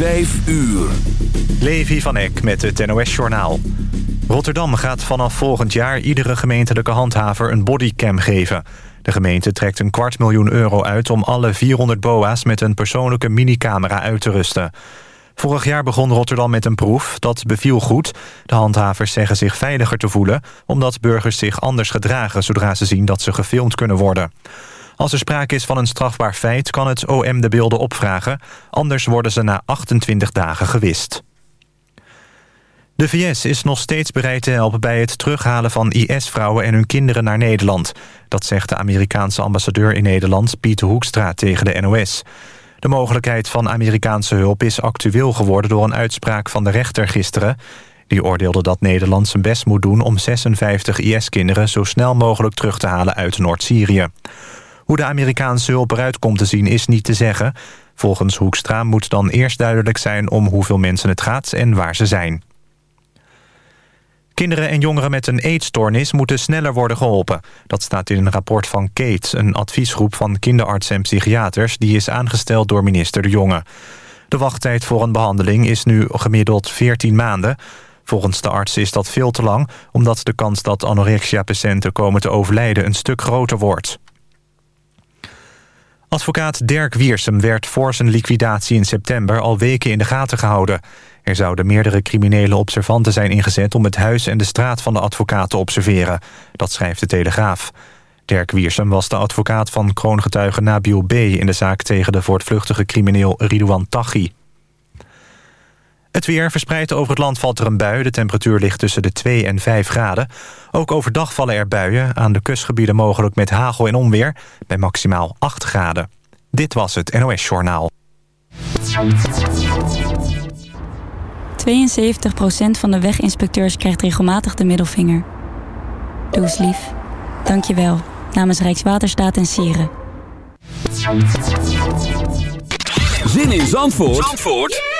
Vijf uur. Levi van Eck met het NOS-journaal. Rotterdam gaat vanaf volgend jaar iedere gemeentelijke handhaver een bodycam geven. De gemeente trekt een kwart miljoen euro uit om alle 400 boa's met een persoonlijke minicamera uit te rusten. Vorig jaar begon Rotterdam met een proef. Dat beviel goed. De handhavers zeggen zich veiliger te voelen... omdat burgers zich anders gedragen zodra ze zien dat ze gefilmd kunnen worden. Als er sprake is van een strafbaar feit kan het OM de beelden opvragen. Anders worden ze na 28 dagen gewist. De VS is nog steeds bereid te helpen bij het terughalen van IS-vrouwen en hun kinderen naar Nederland. Dat zegt de Amerikaanse ambassadeur in Nederland, Pieter Hoekstra, tegen de NOS. De mogelijkheid van Amerikaanse hulp is actueel geworden door een uitspraak van de rechter gisteren. Die oordeelde dat Nederland zijn best moet doen om 56 IS-kinderen zo snel mogelijk terug te halen uit Noord-Syrië. Hoe de Amerikaanse hulp eruit komt te zien is niet te zeggen. Volgens Hoekstra moet dan eerst duidelijk zijn om hoeveel mensen het gaat en waar ze zijn. Kinderen en jongeren met een eetstoornis moeten sneller worden geholpen. Dat staat in een rapport van KATE, een adviesgroep van kinderartsen en psychiaters... die is aangesteld door minister De Jonge. De wachttijd voor een behandeling is nu gemiddeld 14 maanden. Volgens de arts is dat veel te lang... omdat de kans dat anorexia-patiënten komen te overlijden een stuk groter wordt. Advocaat Dirk Wiersum werd voor zijn liquidatie in september al weken in de gaten gehouden. Er zouden meerdere criminele observanten zijn ingezet om het huis en de straat van de advocaat te observeren. Dat schrijft de Telegraaf. Dirk Wiersum was de advocaat van kroongetuige Nabil B. in de zaak tegen de voortvluchtige crimineel Ridouan Taghi. Het weer verspreid over het land valt er een bui. De temperatuur ligt tussen de 2 en 5 graden. Ook overdag vallen er buien. Aan de kustgebieden mogelijk met hagel en onweer. Bij maximaal 8 graden. Dit was het NOS Journaal. 72% van de weginspecteurs krijgt regelmatig de middelvinger. Doe eens lief. Dank je wel. Namens Rijkswaterstaat en Sieren. Zin in Zandvoort, Zandvoort?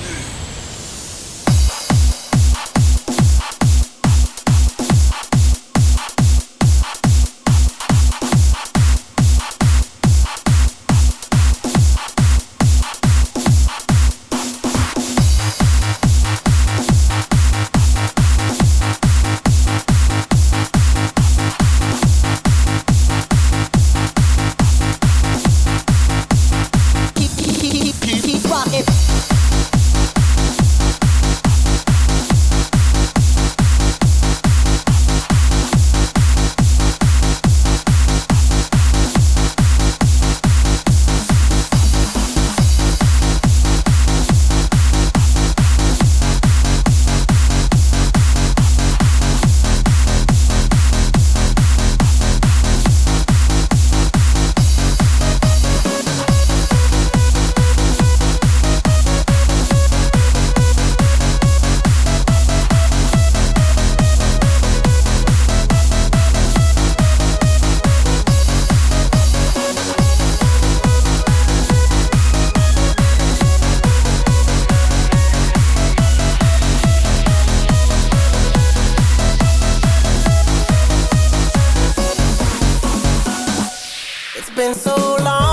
been so long.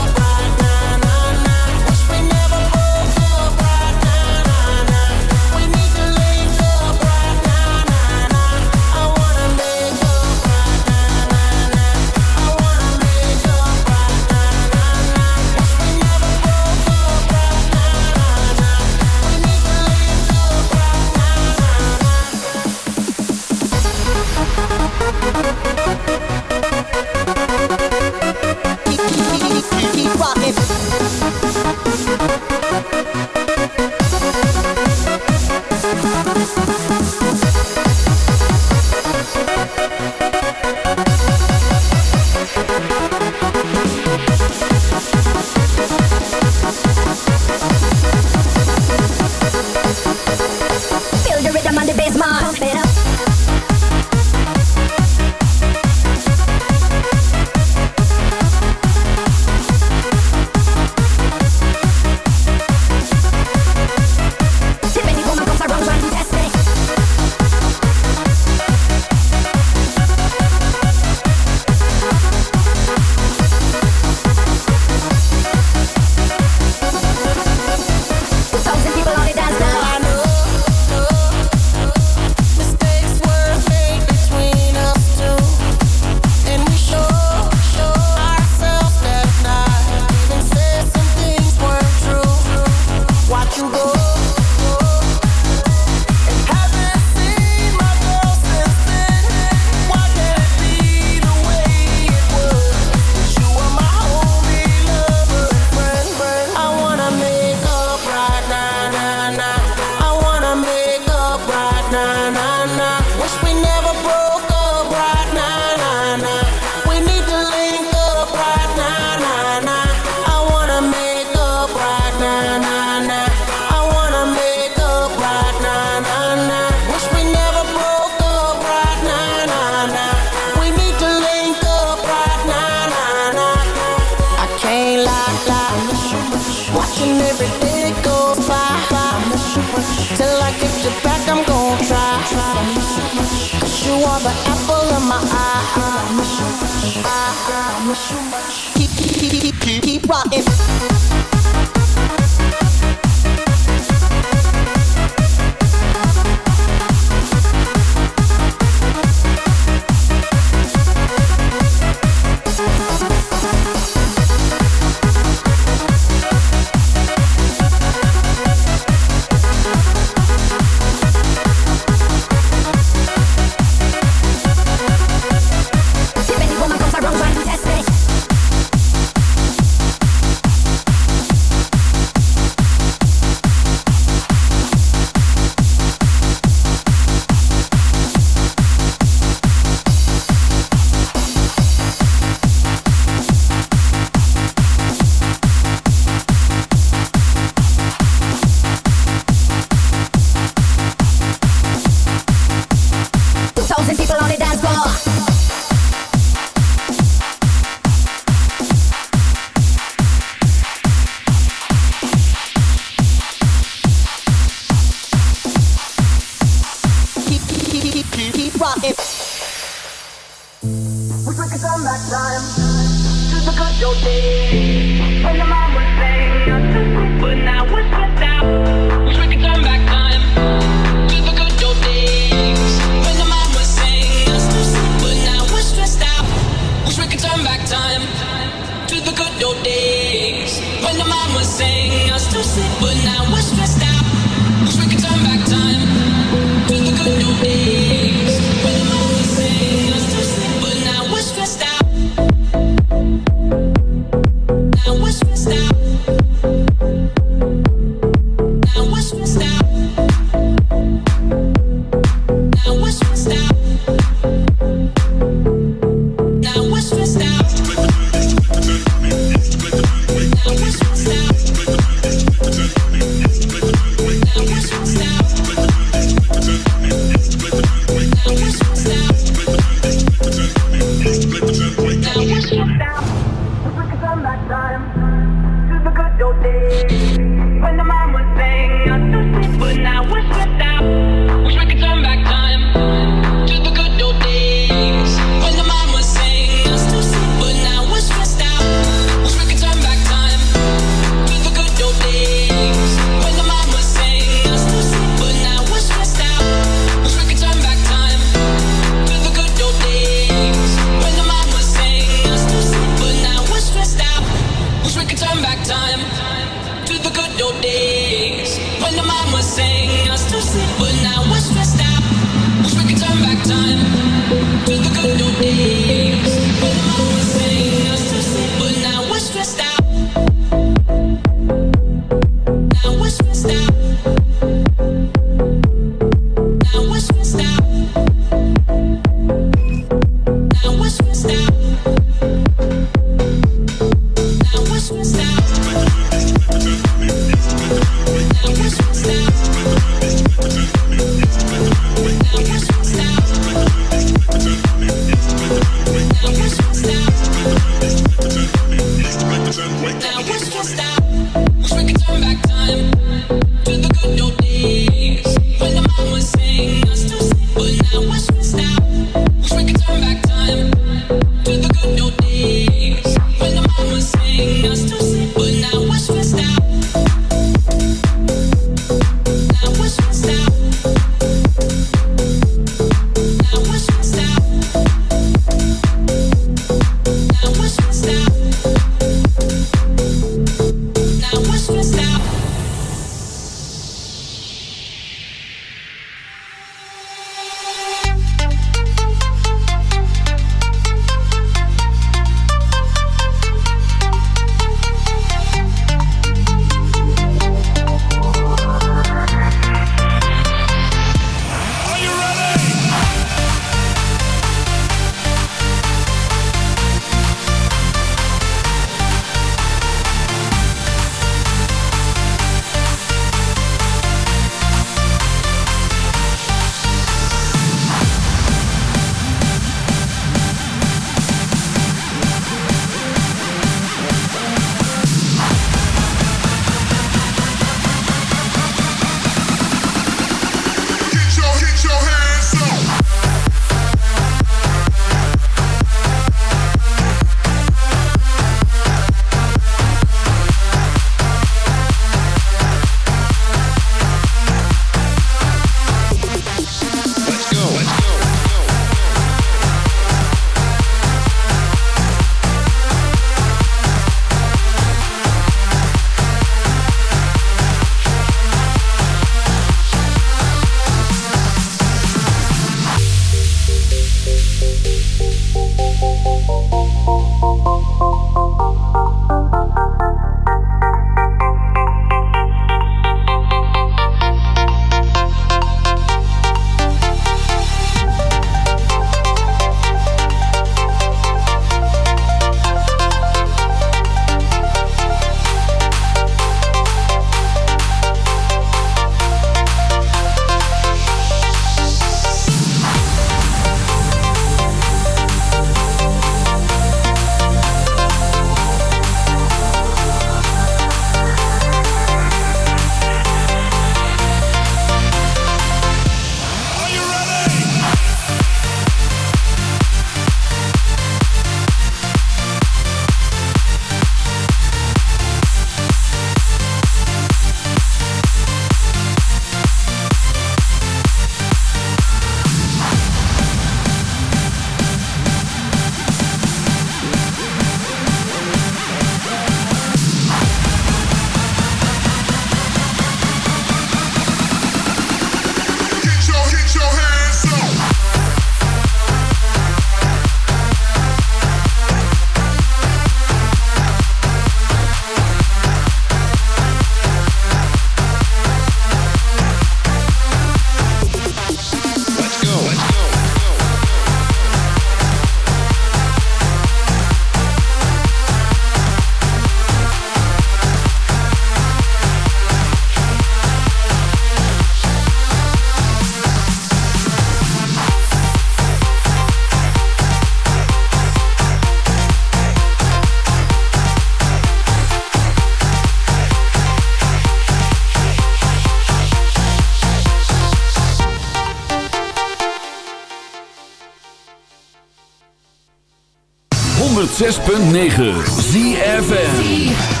106.9 ZFN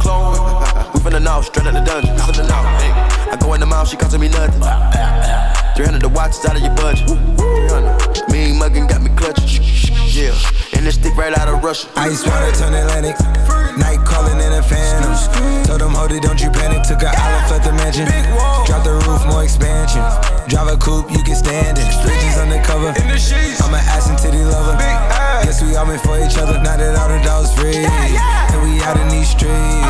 Clone, we finna know, straight out the dungeon. Finna know, hey. I go in the mouth, she costing me nothing. 300 the watch is out of your budget. 300. Mean muggin' got me clutching. Yeah, and this stick right out of Russia. Ice water turn Atlantic. Night calling in a phantom. Told them, hold it, don't you panic. Took an island, left the mansion. Drop the roof, more expansion. Drive a coupe, you can stand it. Bridges undercover. I'm an ass and titty lover. Guess we all meant for each other. Now that all the dogs free. And we out in these streets.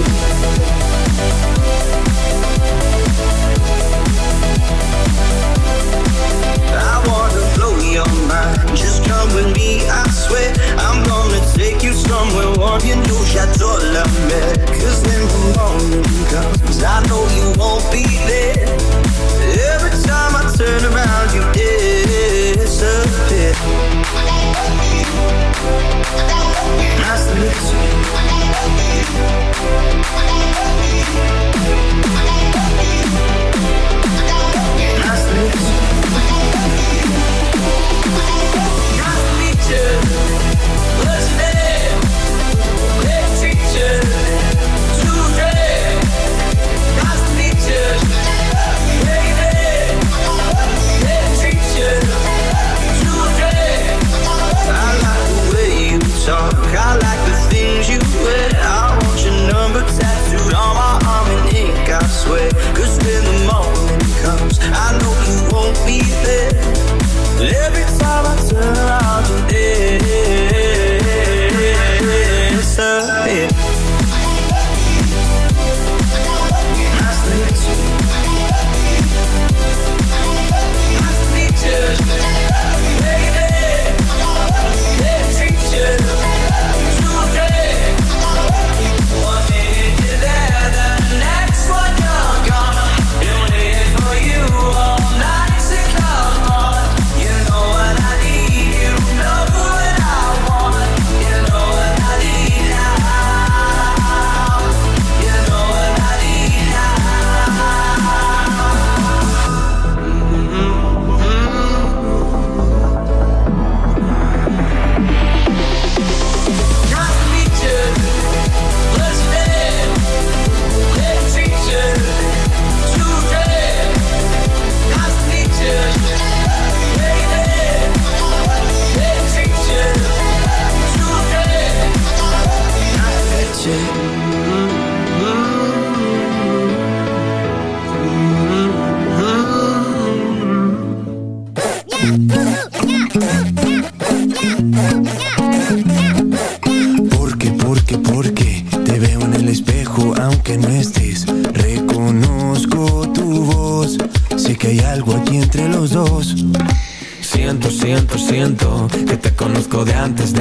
somewhere warm, you know Chateau La Mer. Cause when the morning comes, I know you won't be there. Every time I turn around, you disappear.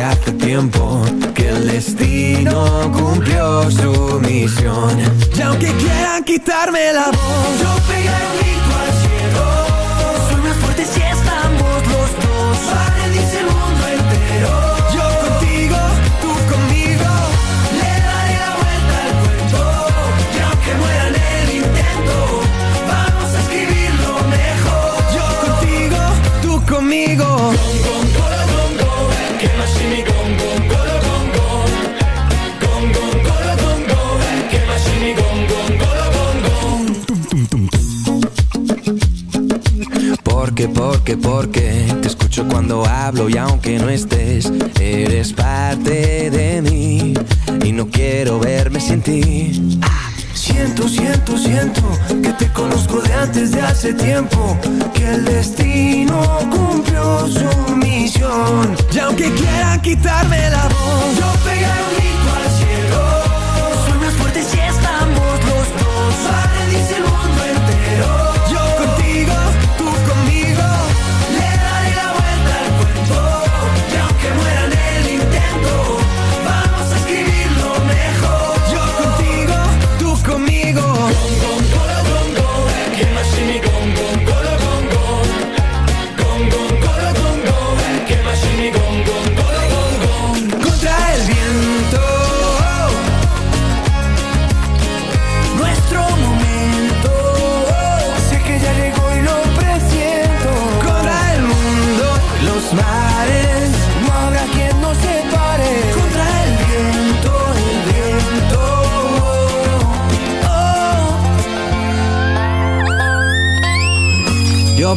adapt y aunque no estés, eres parte de mí y no quiero verme sin ti. Ah, siento, siento, siento que te conozco de antes de hace tiempo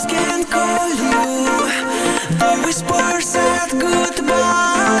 waves can call you. Sad goodbyes.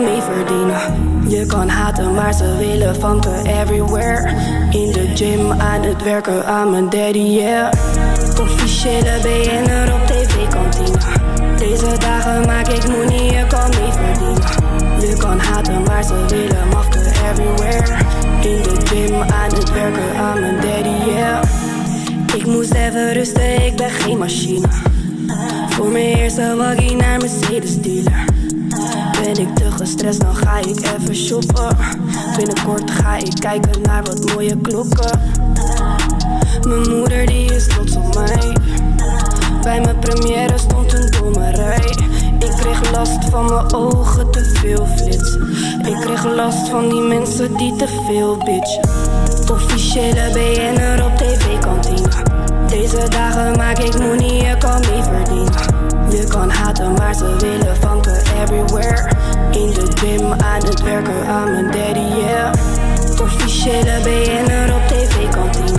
Verdienen. Je kan haten, maar ze willen vanken everywhere. In de gym, aan het werken, aan mijn daddy, yeah. Officiële BN'er op tv-kantine. Deze dagen maak ik money, je kan mee verdienen. Je kan haten, maar ze willen mafken everywhere. In de gym, aan het werken, aan mijn daddy, yeah. Ik moest even rusten, ik ben geen machine. Voor mijn eerste waggie naar Mercedes dealer. Ben ik te gestrest, dan ga ik even shoppen. Binnenkort ga ik kijken naar wat mooie klokken. Mijn moeder die is trots op mij. Bij mijn première stond een domme rij. Ik kreeg last van mijn ogen, te veel flits. Ik kreeg last van die mensen die te veel bitch. Officiële BN'er op tv-kantine. Deze dagen maak ik money, je kan mee verdienen. Je kan haten, maar ze willen vanken everywhere. In de gym, aan het werken, aan mijn daddy, yeah. Officiële BN'er op tv-kantine.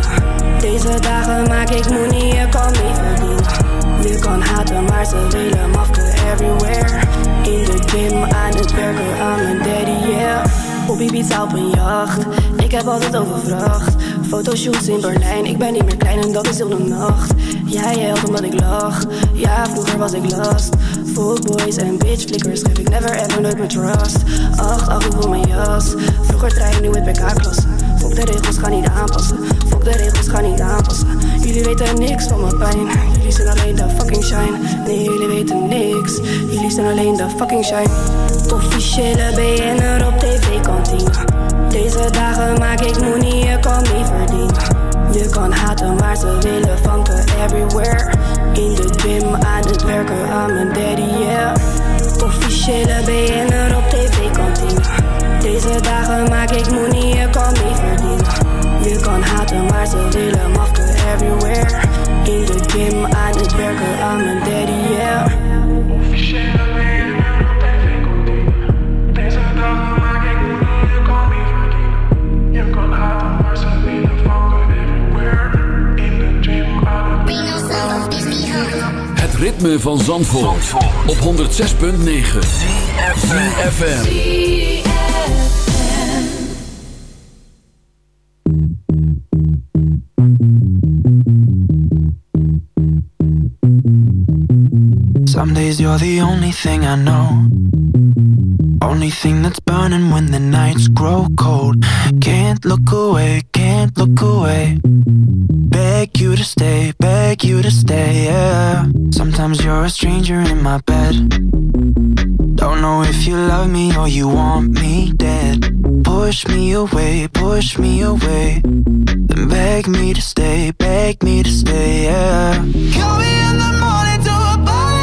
Deze dagen maak ik money, je kan mee verdienen. Je kan haten, maar ze willen mafken everywhere. In de gym, aan het werken, aan mijn daddy, yeah. Op Ibiza op een jacht, ik heb altijd overvracht. Fotoshoots in Berlijn, ik ben niet meer klein en dat is heel de nacht. Jij helpt omdat ik lach, ja vroeger was ik last. Fuckboys en bitch flickers geef ik never ever nooit mijn trust. Acht, acht, ik wil mijn jas. Vroeger trein, nu het PK-klasse. Fok de regels, ga niet aanpassen. Fok de regels, ga niet aanpassen. Jullie weten niks van mijn pijn. Jullie zijn alleen de fucking shine. Nee, jullie weten niks. Jullie zijn alleen de fucking shine. Officiële BN'er op tv-kantine. Deze dagen maak ik money, je kan mee verdienen. Je kan haten, maar ze willen vanken everywhere. In de gym, aan het werken, aan mijn daddy, yeah. Officiële BN'er op tv-kantine. Deze dagen maak ik money, je kan mee verdienen. Je kan haten, maar ze willen mafken everywhere. In de gym, aan het werken, aan mijn daddy, yeah. Ritme van Zandvoort, op 106.9 ZFM. Some days you're the only thing I know. Only thing that's burning when the nights grow cold. Can't look away, can't look away. Beg you to stay, beg you to stay, yeah. Sometimes you're a stranger in my bed. Don't know if you love me or you want me dead. Push me away, push me away. Then beg me to stay, beg me to stay, yeah. Call me in the morning to apologize.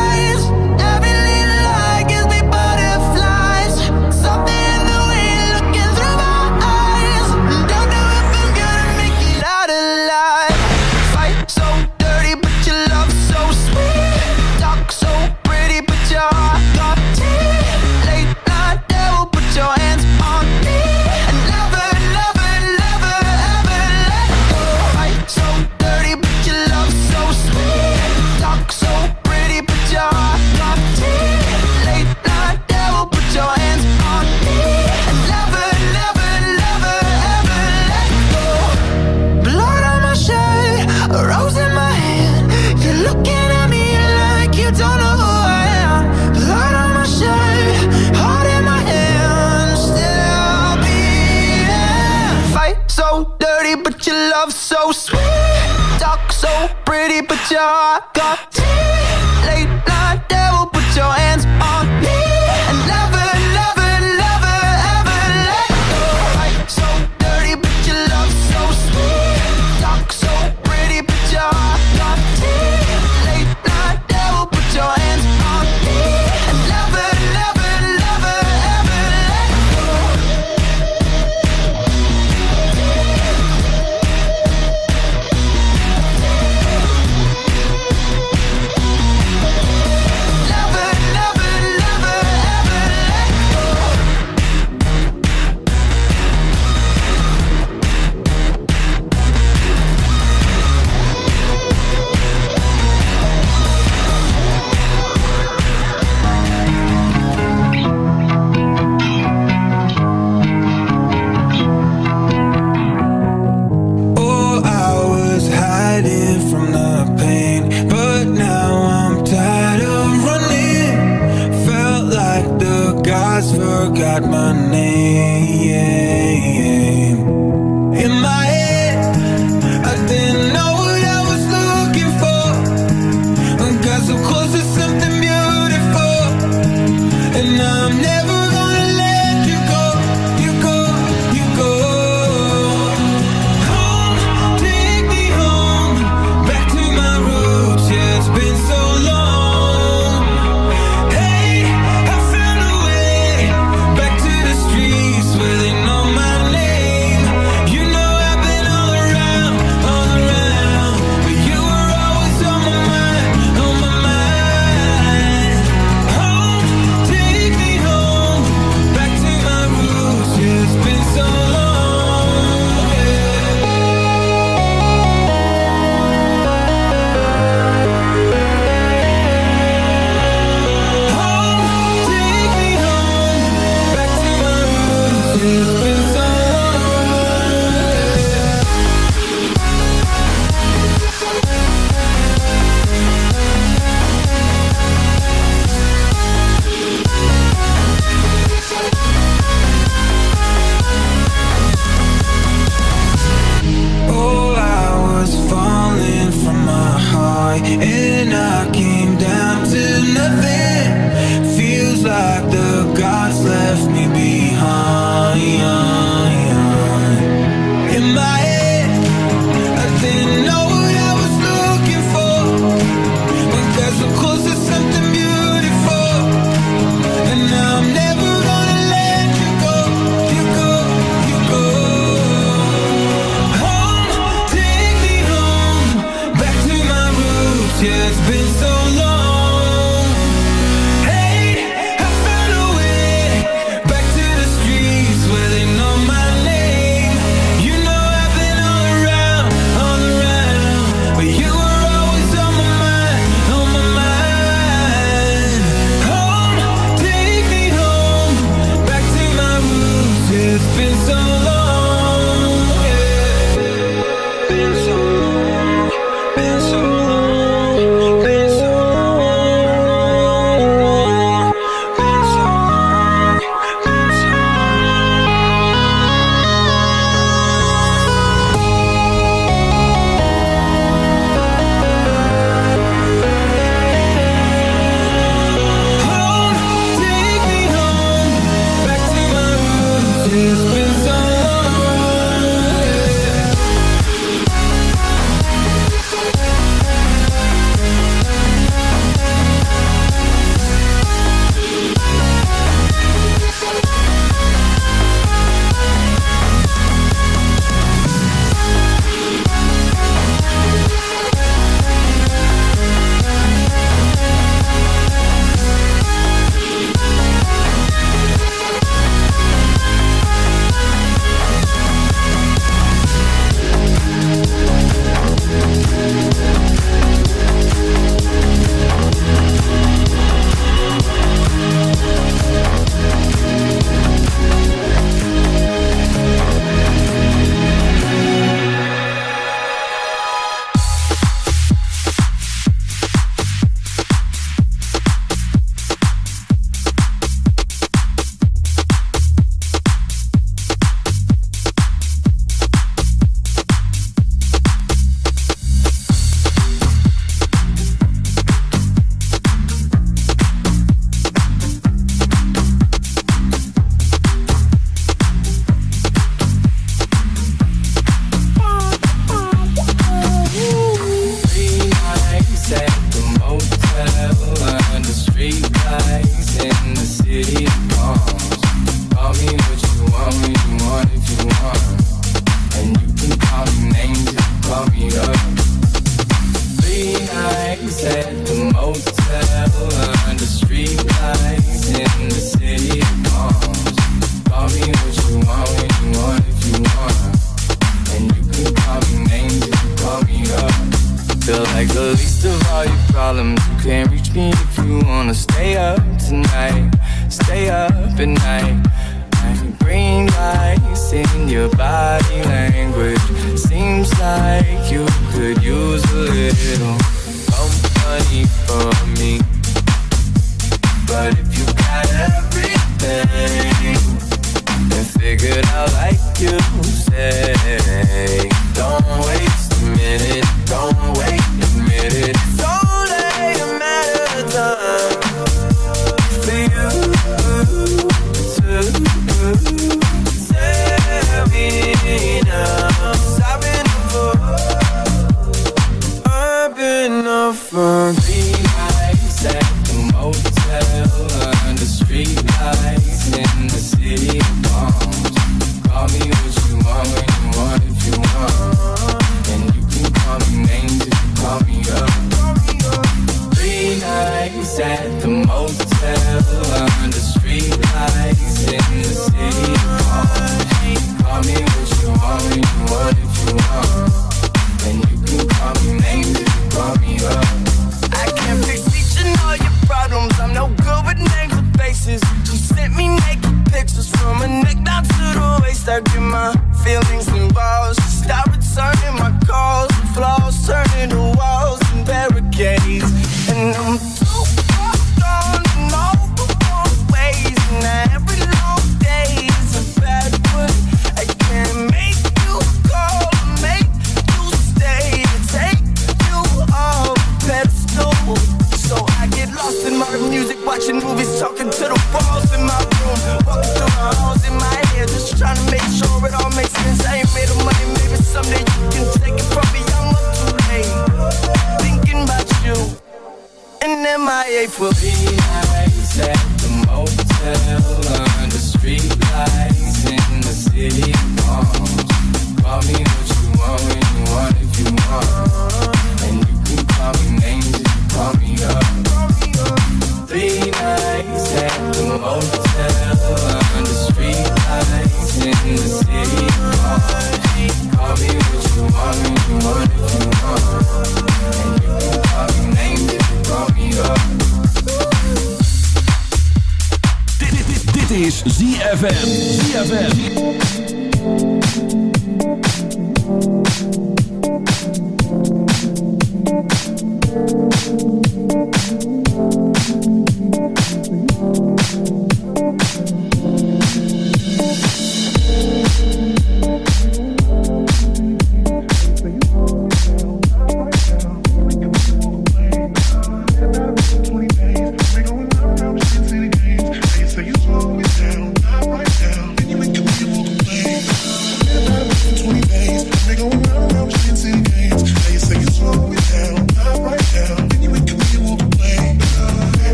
Forgot my name. In my